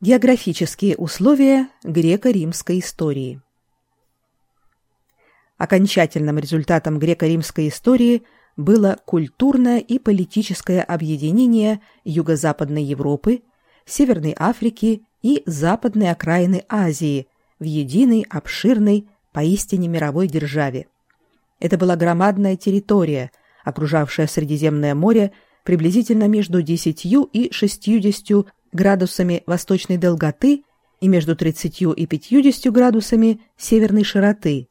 Географические условия греко-римской истории. Окончательным результатом греко-римской истории было культурное и политическое объединение Юго-Западной Европы, Северной Африки и западной окраины Азии в единой, обширной, поистине мировой державе. Это была громадная территория, окружавшая Средиземное море приблизительно между 10 и 60 градусами восточной долготы и между 30 и 50 градусами северной широты.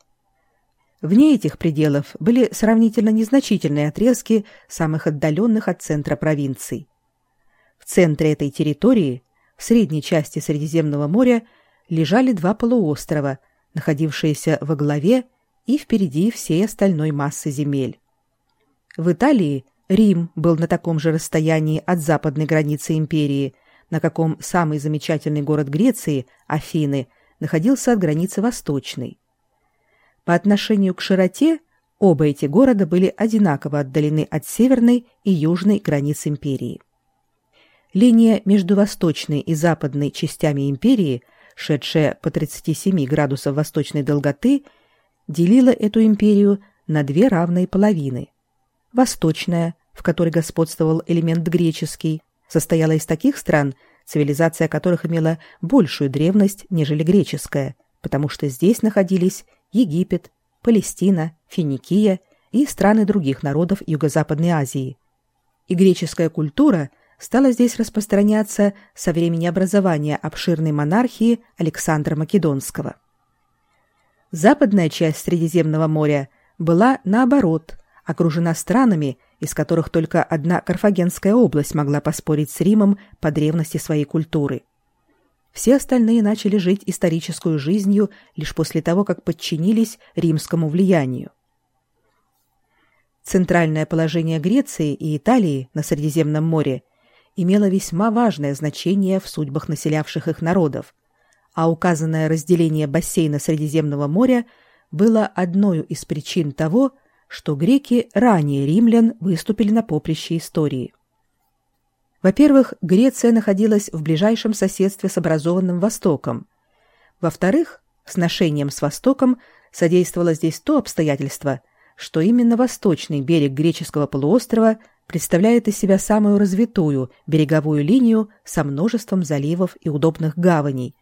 Вне этих пределов были сравнительно незначительные отрезки самых отдаленных от центра провинций. В центре этой территории, в средней части Средиземного моря, лежали два полуострова, находившиеся во главе и впереди всей остальной массы земель. В Италии Рим был на таком же расстоянии от западной границы империи – на каком самый замечательный город Греции, Афины, находился от границы восточной. По отношению к широте оба эти города были одинаково отдалены от северной и южной границ империи. Линия между восточной и западной частями империи, шедшая по 37 градусов восточной долготы, делила эту империю на две равные половины. Восточная, в которой господствовал элемент греческий, состояла из таких стран, цивилизация которых имела большую древность, нежели греческая, потому что здесь находились Египет, Палестина, Финикия и страны других народов Юго-Западной Азии. И греческая культура стала здесь распространяться со времени образования обширной монархии Александра Македонского. Западная часть Средиземного моря была, наоборот, окружена странами, из которых только одна Карфагенская область могла поспорить с Римом по древности своей культуры. Все остальные начали жить историческую жизнью лишь после того, как подчинились римскому влиянию. Центральное положение Греции и Италии на Средиземном море имело весьма важное значение в судьбах населявших их народов, а указанное разделение бассейна Средиземного моря было одной из причин того, что греки ранее римлян выступили на поприще истории. Во-первых, Греция находилась в ближайшем соседстве с образованным Востоком. Во-вторых, сношением с Востоком содействовало здесь то обстоятельство, что именно восточный берег греческого полуострова представляет из себя самую развитую береговую линию со множеством заливов и удобных гаваней,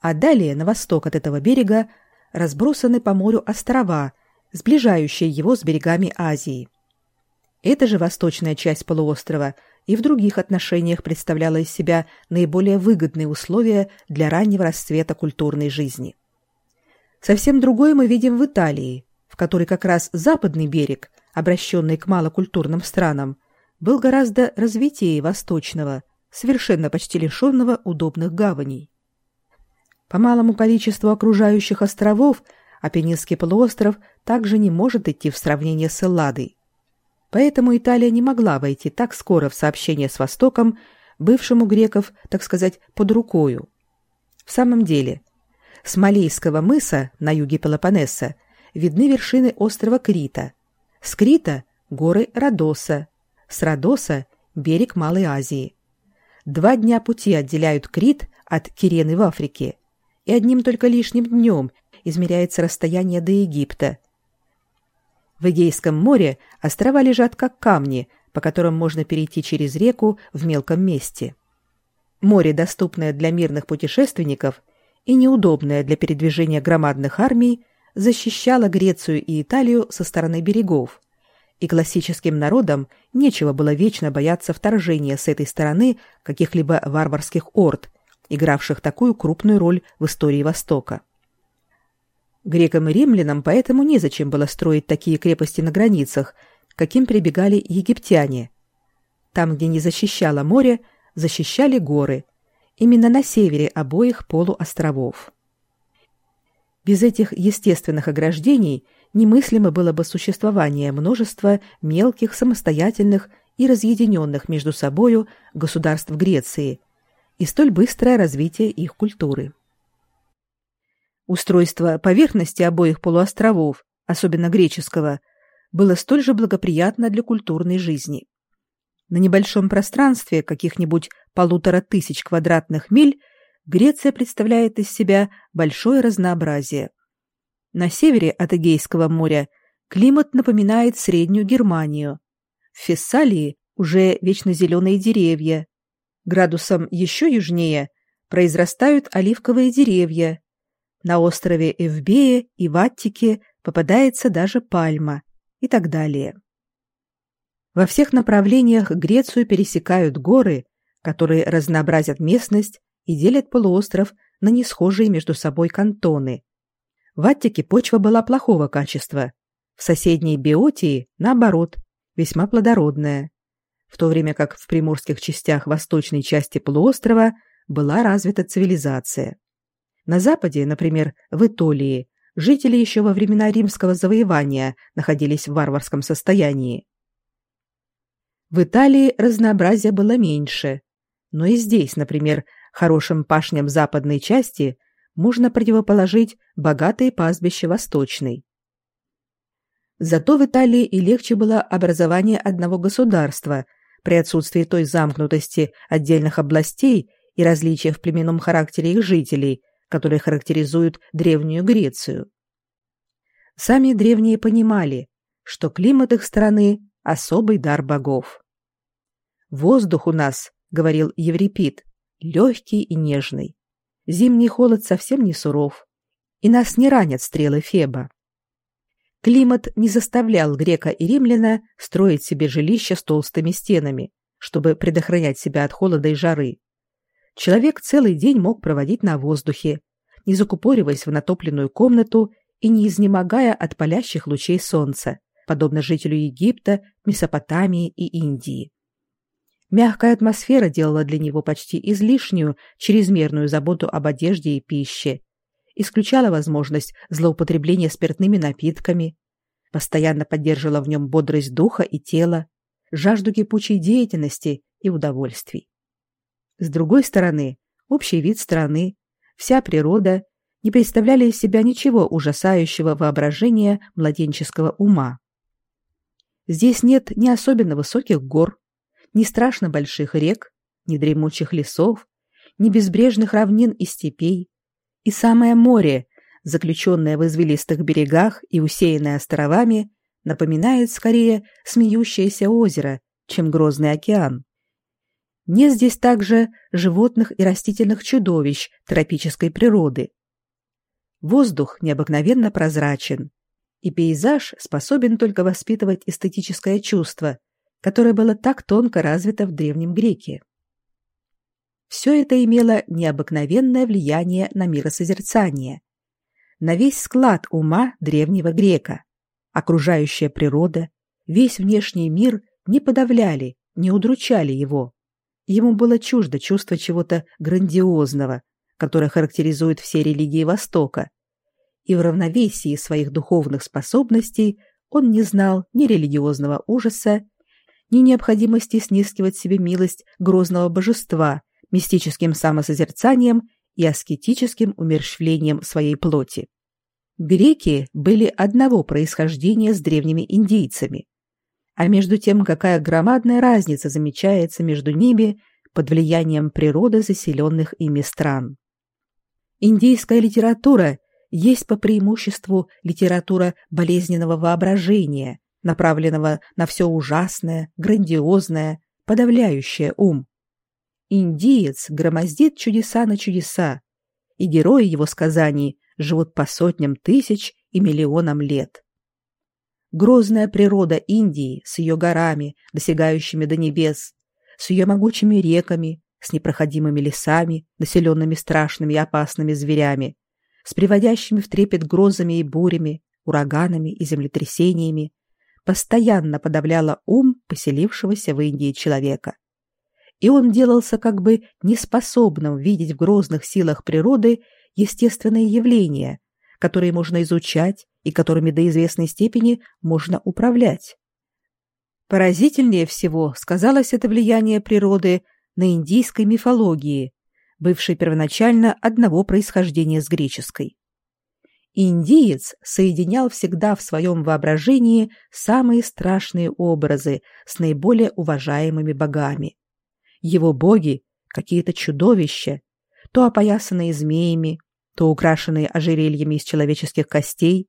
а далее на восток от этого берега разбросаны по морю острова – сближающее его с берегами Азии. Эта же восточная часть полуострова и в других отношениях представляла из себя наиболее выгодные условия для раннего расцвета культурной жизни. Совсем другое мы видим в Италии, в которой как раз западный берег, обращенный к малокультурным странам, был гораздо развитее восточного, совершенно почти лишенного удобных гаваней. По малому количеству окружающих островов Апеннинский полуостров также не может идти в сравнение с Элладой. Поэтому Италия не могла войти так скоро в сообщение с Востоком, бывшему греков, так сказать, под рукою. В самом деле, с Малейского мыса на юге Пелопоннеса видны вершины острова Крита. С Крита – горы Родоса, с Родоса – берег Малой Азии. Два дня пути отделяют Крит от Кирены в Африке, и одним только лишним днем измеряется расстояние до Египта. В Эгейском море острова лежат как камни, по которым можно перейти через реку в мелком месте. Море, доступное для мирных путешественников и неудобное для передвижения громадных армий, защищало Грецию и Италию со стороны берегов, и классическим народам нечего было вечно бояться вторжения с этой стороны каких-либо варварских орд, игравших такую крупную роль в истории Востока. Грекам и римлянам поэтому незачем было строить такие крепости на границах, каким прибегали египтяне. Там, где не защищало море, защищали горы, именно на севере обоих полуостровов. Без этих естественных ограждений немыслимо было бы существование множества мелких, самостоятельных и разъединенных между собою государств Греции и столь быстрое развитие их культуры. Устройство поверхности обоих полуостровов, особенно греческого, было столь же благоприятно для культурной жизни. На небольшом пространстве каких-нибудь полутора тысяч квадратных миль Греция представляет из себя большое разнообразие. На севере от Эгейского моря климат напоминает Среднюю Германию. В Фессалии уже вечно зеленые деревья. Градусом еще южнее произрастают оливковые деревья. На острове Эвбее и в Аттике попадается даже пальма и так далее. Во всех направлениях Грецию пересекают горы, которые разнообразят местность и делят полуостров на несхожие между собой кантоны. В Аттике почва была плохого качества, в соседней Биотии, наоборот, весьма плодородная, в то время как в приморских частях восточной части полуострова была развита цивилизация. На западе, например, в Итолии, жители еще во времена римского завоевания находились в варварском состоянии. В Италии разнообразия было меньше, но и здесь, например, хорошим пашням западной части можно противоположить богатые пастбища восточной. Зато в Италии и легче было образование одного государства при отсутствии той замкнутости отдельных областей и различия в племенном характере их жителей, которые характеризуют Древнюю Грецию. Сами древние понимали, что климат их страны – особый дар богов. «Воздух у нас, — говорил Еврипид, — легкий и нежный. Зимний холод совсем не суров, и нас не ранят стрелы Феба. Климат не заставлял грека и римляна строить себе жилища с толстыми стенами, чтобы предохранять себя от холода и жары. Человек целый день мог проводить на воздухе, не закупориваясь в натопленную комнату и не изнемогая от палящих лучей солнца, подобно жителю Египта, Месопотамии и Индии. Мягкая атмосфера делала для него почти излишнюю, чрезмерную заботу об одежде и пище, исключала возможность злоупотребления спиртными напитками, постоянно поддерживала в нем бодрость духа и тела, жажду кипучей деятельности и удовольствий. С другой стороны, общий вид страны, вся природа не представляли из себя ничего ужасающего воображения младенческого ума. Здесь нет ни особенно высоких гор, ни страшно больших рек, ни дремучих лесов, ни безбрежных равнин и степей, и самое море, заключенное в извилистых берегах и усеянное островами, напоминает скорее смеющееся озеро, чем грозный океан. Нет здесь также животных и растительных чудовищ тропической природы. Воздух необыкновенно прозрачен, и пейзаж способен только воспитывать эстетическое чувство, которое было так тонко развито в Древнем Греке. Все это имело необыкновенное влияние на миросозерцание, на весь склад ума древнего грека. Окружающая природа, весь внешний мир не подавляли, не удручали его. Ему было чуждо чувство чего-то грандиозного, которое характеризует все религии Востока. И в равновесии своих духовных способностей он не знал ни религиозного ужаса, ни необходимости снискивать себе милость грозного божества, мистическим самосозерцанием и аскетическим умерщвлением своей плоти. Греки были одного происхождения с древними индийцами. А между тем, какая громадная разница замечается между ними под влиянием природы заселенных ими стран. Индийская литература есть по преимуществу литература болезненного воображения, направленного на все ужасное, грандиозное, подавляющее ум. Индиец громоздит чудеса на чудеса, и герои его сказаний живут по сотням тысяч и миллионам лет. Грозная природа Индии с ее горами, достигающими до небес, с ее могучими реками, с непроходимыми лесами, населенными страшными и опасными зверями, с приводящими в трепет грозами и бурями, ураганами и землетрясениями, постоянно подавляла ум поселившегося в Индии человека. И он делался как бы неспособным видеть в грозных силах природы естественные явления, которые можно изучать и которыми до известной степени можно управлять. Поразительнее всего сказалось это влияние природы на индийской мифологии, бывшей первоначально одного происхождения с греческой. Индиец соединял всегда в своем воображении самые страшные образы с наиболее уважаемыми богами. Его боги — какие-то чудовища, то опоясанные змеями, то украшенные ожерельями из человеческих костей.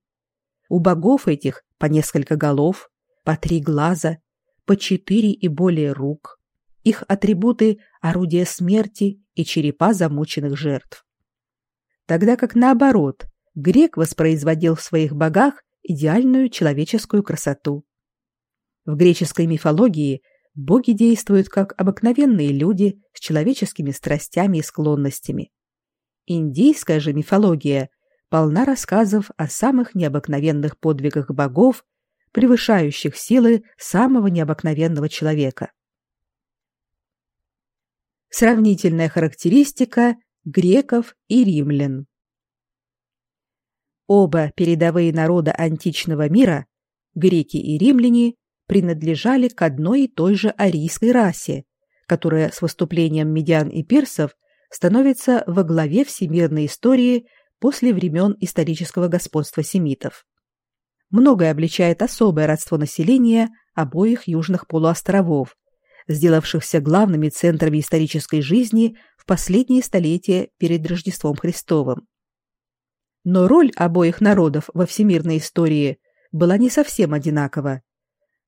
У богов этих по несколько голов, по три глаза, по четыре и более рук. Их атрибуты – орудия смерти и черепа замученных жертв. Тогда как наоборот, грек воспроизводил в своих богах идеальную человеческую красоту. В греческой мифологии боги действуют как обыкновенные люди с человеческими страстями и склонностями. Индийская же мифология полна рассказов о самых необыкновенных подвигах богов, превышающих силы самого необыкновенного человека. Сравнительная характеристика греков и римлян. Оба передовые народа античного мира, греки и римляне, принадлежали к одной и той же арийской расе, которая с выступлением медиан и персов становится во главе всемирной истории после времен исторического господства семитов. Многое обличает особое родство населения обоих южных полуостровов, сделавшихся главными центрами исторической жизни в последние столетия перед Рождеством Христовым. Но роль обоих народов во всемирной истории была не совсем одинакова.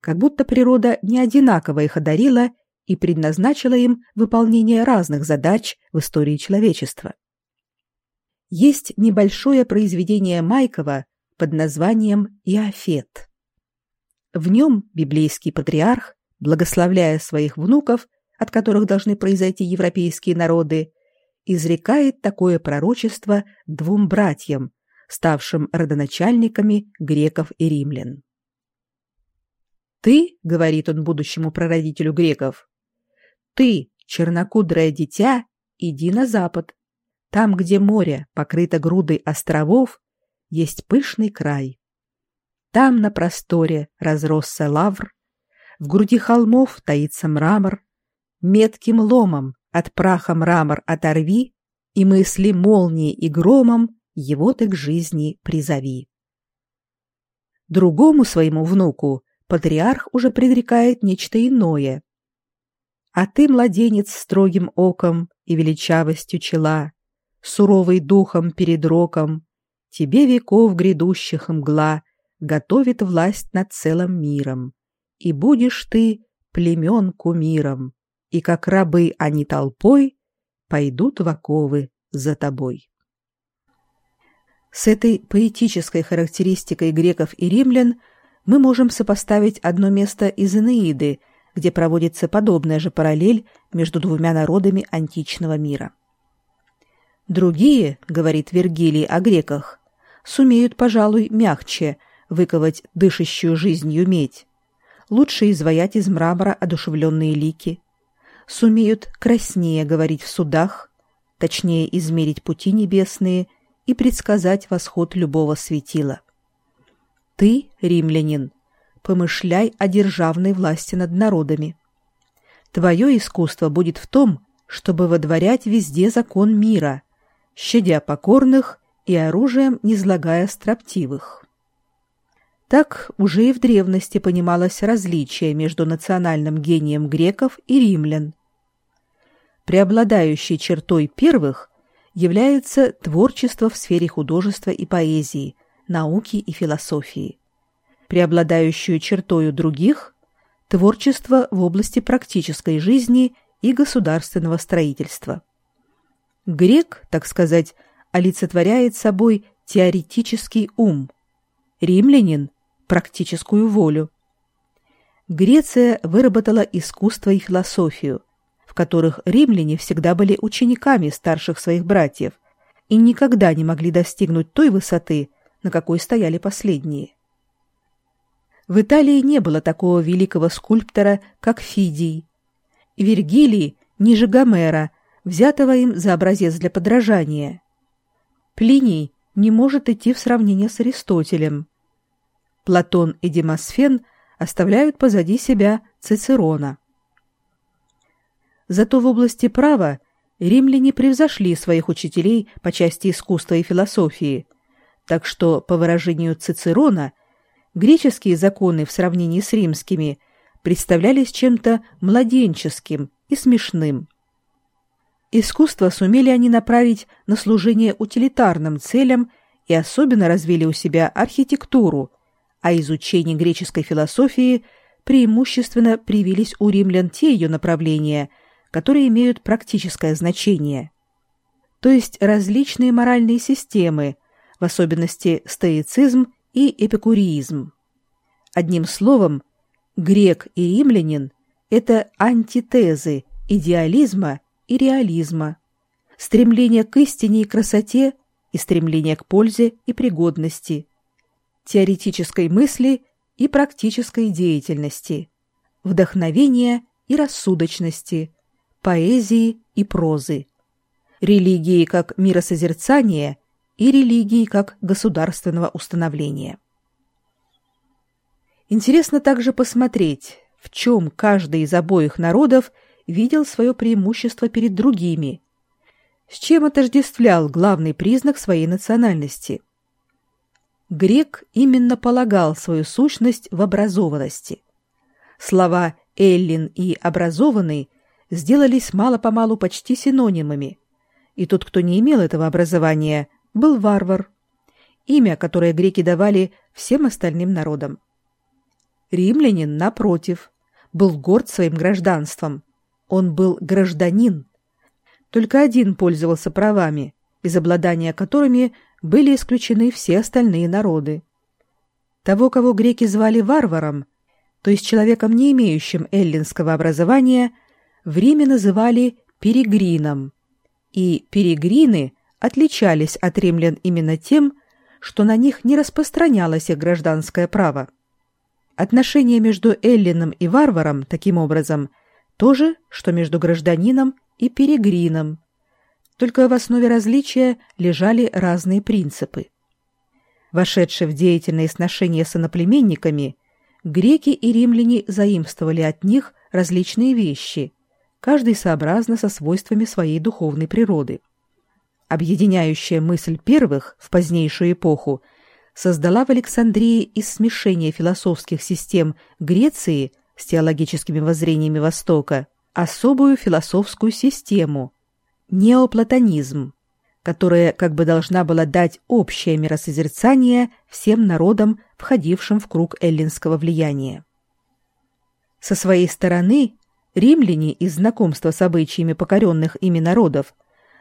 Как будто природа не одинаково их одарила и предназначила им выполнение разных задач в истории человечества. Есть небольшое произведение Майкова под названием «Иофет». В нем библейский патриарх, благословляя своих внуков, от которых должны произойти европейские народы, изрекает такое пророчество двум братьям, ставшим родоначальниками греков и римлян. «Ты, — говорит он будущему прародителю греков, — ты, чернокудрое дитя, иди на запад. Там, где море покрыто грудой островов, есть пышный край. Там на просторе разросся лавр, в груди холмов таится мрамор, метким ломом от праха мрамор оторви, и мысли молнии и громом его ты к жизни призови. Другому своему внуку патриарх уже предрекает нечто иное. А ты, младенец, строгим оком и величавостью чела, суровый духом перед роком, тебе веков грядущих мгла готовит власть над целым миром, и будешь ты племен кумиром, и как рабы они толпой пойдут в оковы за тобой. С этой поэтической характеристикой греков и римлян мы можем сопоставить одно место из Энеиды, где проводится подобная же параллель между двумя народами античного мира. Другие, говорит Вергилий о греках, сумеют, пожалуй, мягче выковать дышащую жизнью медь, лучше изваять из мрамора одушевленные лики, сумеют краснее говорить в судах, точнее измерить пути небесные и предсказать восход любого светила. Ты, римлянин, помышляй о державной власти над народами. Твое искусство будет в том, чтобы водворять везде закон мира, щадя покорных и оружием не злагая строптивых. Так уже и в древности понималось различие между национальным гением греков и римлян. Преобладающей чертой первых является творчество в сфере художества и поэзии, науки и философии. Преобладающую чертою других – творчество в области практической жизни и государственного строительства. Грек, так сказать, олицетворяет собой теоретический ум, римлянин – практическую волю. Греция выработала искусство и философию, в которых римляне всегда были учениками старших своих братьев и никогда не могли достигнуть той высоты, на какой стояли последние. В Италии не было такого великого скульптора, как Фидий. Вергилий ниже Гомера, взятого им за образец для подражания. Плиний не может идти в сравнение с Аристотелем. Платон и Демосфен оставляют позади себя Цицерона. Зато в области права римляне превзошли своих учителей по части искусства и философии – так что, по выражению Цицерона, греческие законы в сравнении с римскими представлялись чем-то младенческим и смешным. Искусство сумели они направить на служение утилитарным целям и особенно развили у себя архитектуру, а изучение греческой философии преимущественно привились у римлян те ее направления, которые имеют практическое значение. То есть различные моральные системы, в особенности стоицизм и эпикуризм. Одним словом, грек и римлянин – это антитезы идеализма и реализма, стремление к истине и красоте и стремление к пользе и пригодности, теоретической мысли и практической деятельности, вдохновения и рассудочности, поэзии и прозы, религии как миросозерцания и религии как государственного установления. Интересно также посмотреть, в чем каждый из обоих народов – видел свое преимущество перед другими, с чем отождествлял главный признак своей национальности. Грек именно полагал свою сущность в образованности. Слова «эллин» и «образованный» сделались мало-помалу почти синонимами, и тот, кто не имел этого образования, был варвар, имя, которое греки давали всем остальным народам. Римлянин, напротив, был горд своим гражданством он был гражданин. Только один пользовался правами, из обладания которыми были исключены все остальные народы. Того, кого греки звали варваром, то есть человеком, не имеющим эллинского образования, в Риме называли перегрином. И перегрины отличались от римлян именно тем, что на них не распространялось их гражданское право. Отношения между эллином и варваром, таким образом, то же, что между гражданином и перегрином. Только в основе различия лежали разные принципы. Вошедшие в деятельные сношения с иноплеменниками, греки и римляне заимствовали от них различные вещи, каждый сообразно со свойствами своей духовной природы. Объединяющая мысль первых в позднейшую эпоху создала в Александрии из смешения философских систем Греции с теологическими воззрениями Востока особую философскую систему – неоплатонизм, которая как бы должна была дать общее миросозерцание всем народам, входившим в круг эллинского влияния. Со своей стороны римляне из знакомства с обычаями покоренных ими народов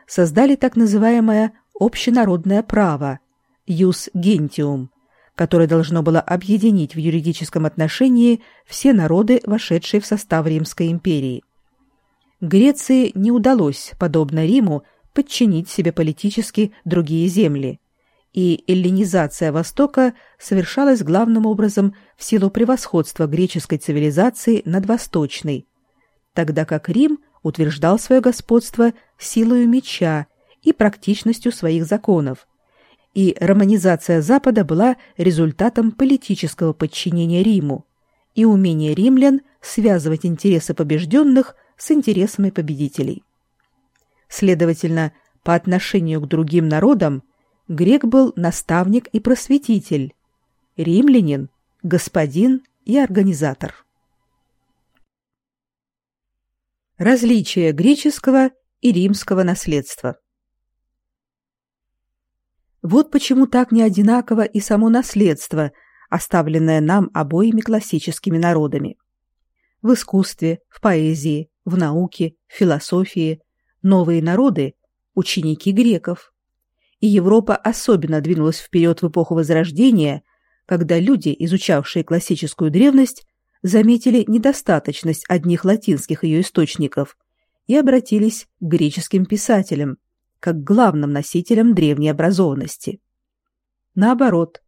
создали так называемое общенародное право – «юс гентиум», которое должно было объединить в юридическом отношении все народы, вошедшие в состав Римской империи. Греции не удалось, подобно Риму, подчинить себе политически другие земли, и эллинизация Востока совершалась главным образом в силу превосходства греческой цивилизации над восточной, тогда как Рим утверждал свое господство силою меча и практичностью своих законов, и романизация Запада была результатом политического подчинения Риму и умения римлян связывать интересы побежденных с интересами победителей. Следовательно, по отношению к другим народам грек был наставник и просветитель, римлянин – господин и организатор. Различие греческого и римского наследства – вот почему так неодинаково и само наследство, оставленное нам обоими классическими народами. В искусстве, в поэзии, в науке, в философии новые народы – ученики греков. И Европа особенно двинулась вперед в эпоху Возрождения, когда люди, изучавшие классическую древность, заметили недостаточность одних латинских ее источников и обратились к греческим писателям – как главным носителем древней образованности. Наоборот,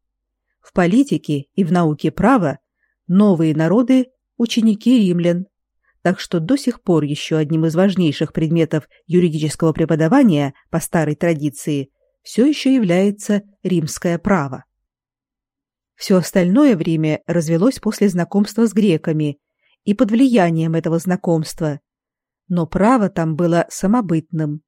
в политике и в науке права новые народы – ученики римлян, так что до сих пор еще одним из важнейших предметов юридического преподавания по старой традиции все еще является римское право. Все остальное время развелось после знакомства с греками и под влиянием этого знакомства, но право там было самобытным,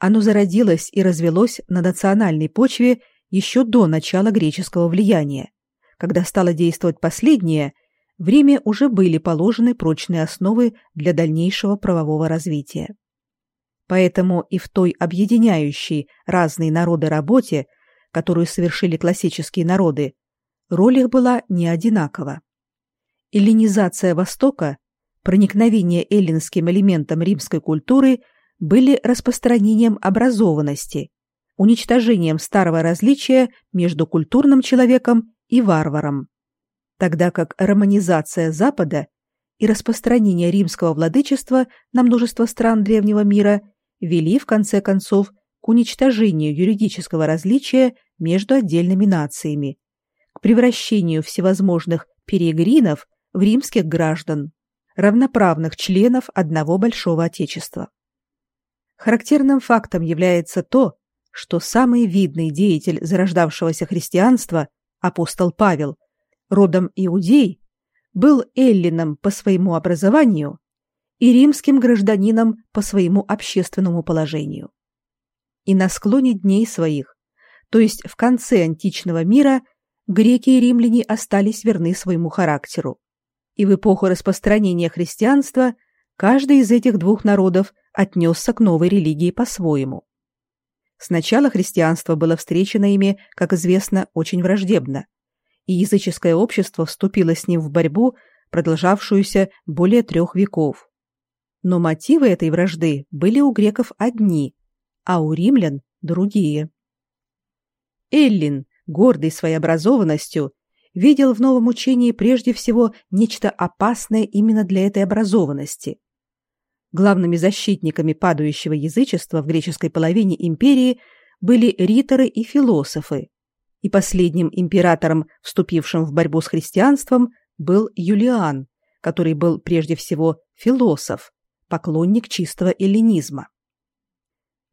оно зародилось и развелось на национальной почве еще до начала греческого влияния. Когда стало действовать последнее, в Риме уже были положены прочные основы для дальнейшего правового развития. Поэтому и в той объединяющей разные народы работе, которую совершили классические народы, роль их была не одинакова. Эллинизация Востока, проникновение эллинским элементом римской культуры были распространением образованности, уничтожением старого различия между культурным человеком и варваром, тогда как романизация Запада и распространение римского владычества на множество стран древнего мира вели в конце концов к уничтожению юридического различия между отдельными нациями, к превращению всевозможных перегринов в римских граждан, равноправных членов одного большого отечества. Характерным фактом является то, что самый видный деятель зарождавшегося христианства, апостол Павел, родом иудей, был эллином по своему образованию и римским гражданином по своему общественному положению. И на склоне дней своих, то есть в конце античного мира, греки и римляне остались верны своему характеру. И в эпоху распространения христианства каждый из этих двух народов отнесся к новой религии по-своему. Сначала христианство было встречено ими, как известно, очень враждебно, и языческое общество вступило с ним в борьбу, продолжавшуюся более трех веков. Но мотивы этой вражды были у греков одни, а у римлян другие. Эллин, гордый своей образованностью, видел в новом учении прежде всего нечто опасное именно для этой образованности. Главными защитниками падающего язычества в греческой половине империи были риторы и философы, и последним императором, вступившим в борьбу с христианством, был Юлиан, который был прежде всего философ, поклонник чистого эллинизма.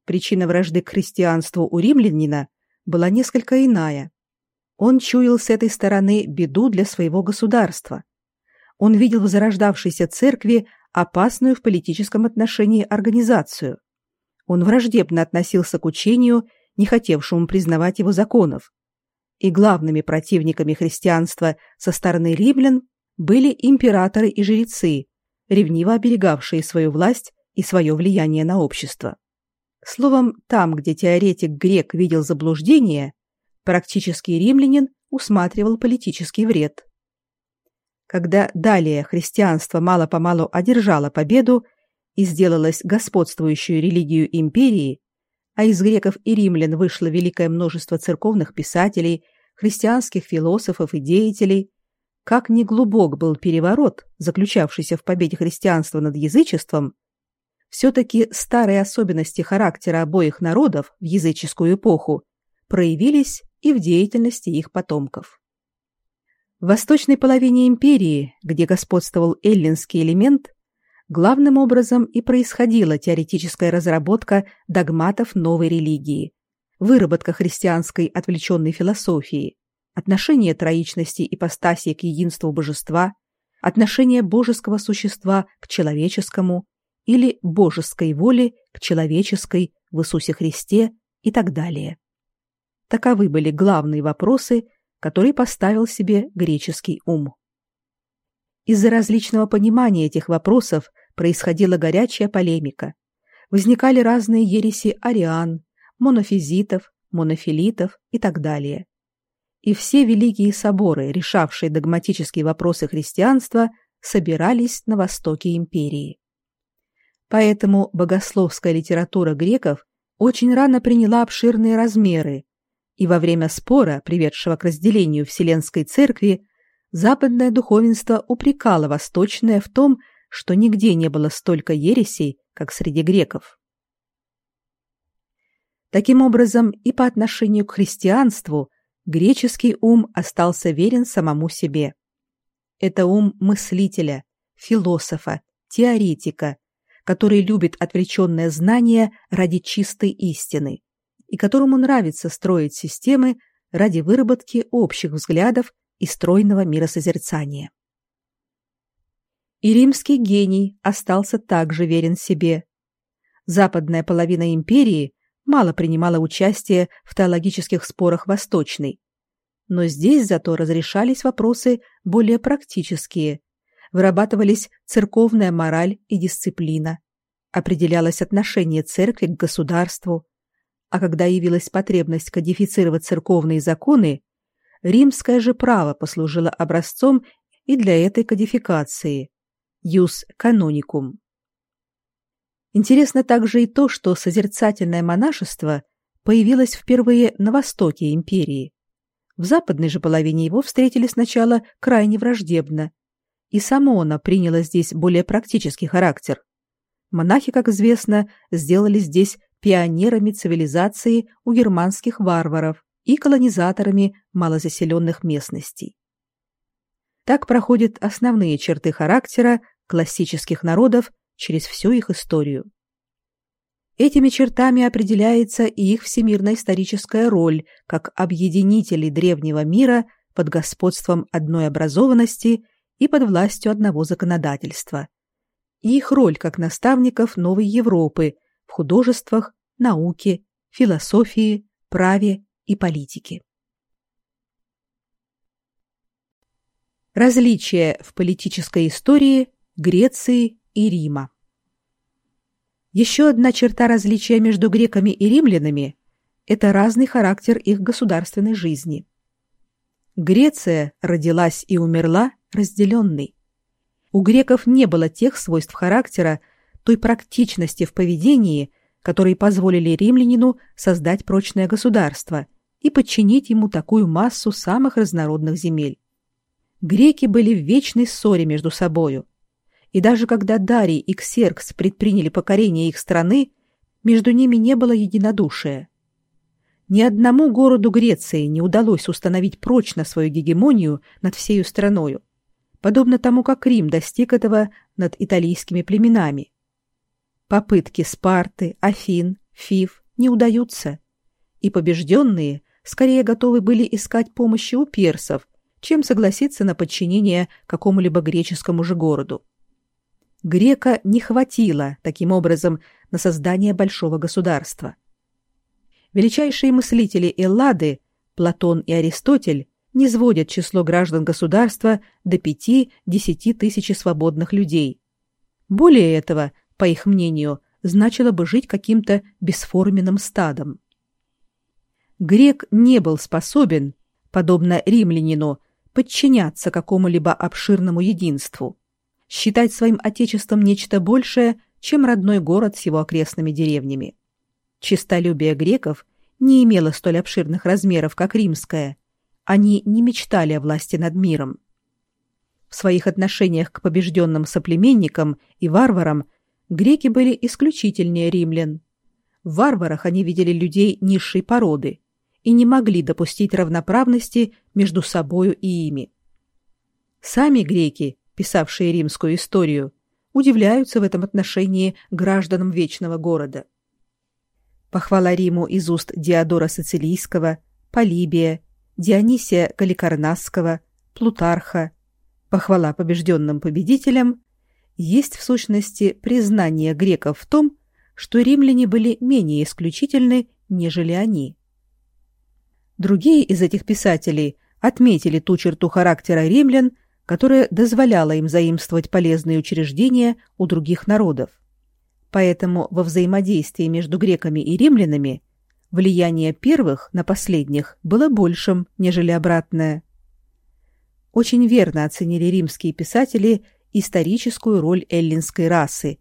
Причина вражды к христианству у римлянина была несколько иная. Он чуял с этой стороны беду для своего государства. Он видел в зарождавшейся церкви опасную в политическом отношении организацию. Он враждебно относился к учению, не хотевшему признавать его законов. И главными противниками христианства со стороны римлян были императоры и жрецы, ревниво оберегавшие свою власть и свое влияние на общество. Словом, там, где теоретик грек видел заблуждение, практический римлянин усматривал политический вред. Когда далее христианство мало-помалу одержало победу и сделалось господствующей религией империи, а из греков и римлян вышло великое множество церковных писателей, христианских философов и деятелей, как ни глубок был переворот, заключавшийся в победе христианства над язычеством, все-таки старые особенности характера обоих народов в языческую эпоху проявились и в деятельности их потомков. В восточной половине империи, где господствовал эллинский элемент, главным образом и происходила теоретическая разработка догматов новой религии, выработка христианской отвлеченной философии, отношение троичности ипостаси к единству божества, отношение божеского существа к человеческому или божеской воли к человеческой в Иисусе Христе и так далее. Таковы были главные вопросы, которые поставил себе греческий ум. Из-за различного понимания этих вопросов происходила горячая полемика. Возникали разные ереси ариан, монофизитов, монофилитов и так далее. И все великие соборы, решавшие догматические вопросы христианства, собирались на востоке империи. Поэтому богословская литература греков очень рано приняла обширные размеры, и во время спора, приведшего к разделению Вселенской Церкви, западное духовенство упрекало восточное в том, что нигде не было столько ересей, как среди греков. Таким образом, и по отношению к христианству греческий ум остался верен самому себе. Это ум мыслителя, философа, теоретика, который любит отвлеченное знание ради чистой истины и которому нравится строить системы ради выработки общих взглядов и стройного миросозерцания. И римский гений остался также верен себе. Западная половина империи мало принимала участие в теологических спорах восточной, но здесь зато разрешались вопросы более практические, вырабатывались церковная мораль и дисциплина, определялось отношение церкви к государству, а когда явилась потребность кодифицировать церковные законы, римское же право послужило образцом и для этой кодификации – «Юс каноникум». Интересно также и то, что созерцательное монашество появилось впервые на востоке империи. В западной же половине его встретили сначала крайне враждебно, и само оно приняло здесь более практический характер. Монахи, как известно, сделали здесь пионерами цивилизации у германских варваров и колонизаторами малозаселенных местностей. Так проходят основные черты характера классических народов через всю их историю. Этими чертами определяется и их всемирно-историческая роль как объединителей древнего мира под господством одной образованности и под властью одного законодательства, и их роль как наставников новой Европы в художествах, науке, философии, праве и политике. Различия в политической истории Греции и Рима. Еще одна черта различия между греками и римлянами – это разный характер их государственной жизни. Греция родилась и умерла разделенной. У греков не было тех свойств характера, той практичности в поведении, которые позволили римлянину создать прочное государство и подчинить ему такую массу самых разнородных земель. Греки были в вечной ссоре между собою – и даже когда Дарий и Ксеркс предприняли покорение их страны, между ними не было единодушия. Ни одному городу Греции не удалось установить прочно свою гегемонию над всею страною, подобно тому, как Рим достиг этого над италийскими племенами. Попытки Спарты, Афин, Фив не удаются, и побежденные скорее готовы были искать помощи у персов, чем согласиться на подчинение какому-либо греческому же городу грека не хватило, таким образом, на создание большого государства. Величайшие мыслители Эллады, Платон и Аристотель, не сводят число граждан государства до 5-10 тысяч свободных людей. Более этого, по их мнению, значило бы жить каким-то бесформенным стадом. Грек не был способен, подобно римлянину, подчиняться какому-либо обширному единству считать своим отечеством нечто большее, чем родной город с его окрестными деревнями. Чистолюбие греков не имело столь обширных размеров, как римское. Они не мечтали о власти над миром. В своих отношениях к побежденным соплеменникам и варварам греки были исключительнее римлян. В варварах они видели людей низшей породы и не могли допустить равноправности между собою и ими. Сами греки писавшие римскую историю, удивляются в этом отношении гражданам вечного города. Похвала Риму из уст Диодора Сицилийского, Полибия, Дионисия Каликарнасского, Плутарха, похвала побежденным победителям, есть в сущности признание греков в том, что римляне были менее исключительны, нежели они. Другие из этих писателей отметили ту черту характера римлян, которая дозволяла им заимствовать полезные учреждения у других народов. Поэтому во взаимодействии между греками и римлянами влияние первых на последних было большим, нежели обратное. Очень верно оценили римские писатели историческую роль эллинской расы,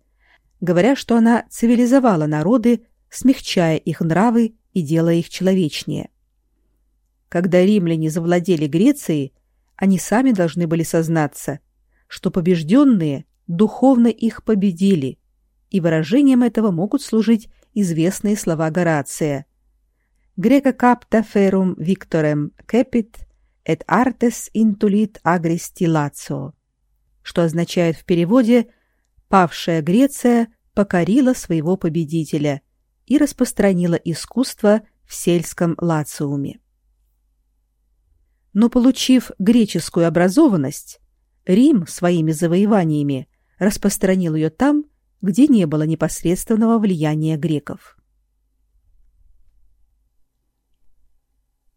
говоря, что она цивилизовала народы, смягчая их нравы и делая их человечнее. Когда римляне завладели Грецией, они сами должны были сознаться, что побежденные духовно их победили, и выражением этого могут служить известные слова Горация. «Грека капта ферум викторем кепит, et artes intulit agristi Lazio», что означает в переводе «павшая Греция покорила своего победителя и распространила искусство в сельском Лациуме». Но получив греческую образованность, Рим своими завоеваниями распространил ее там, где не было непосредственного влияния греков.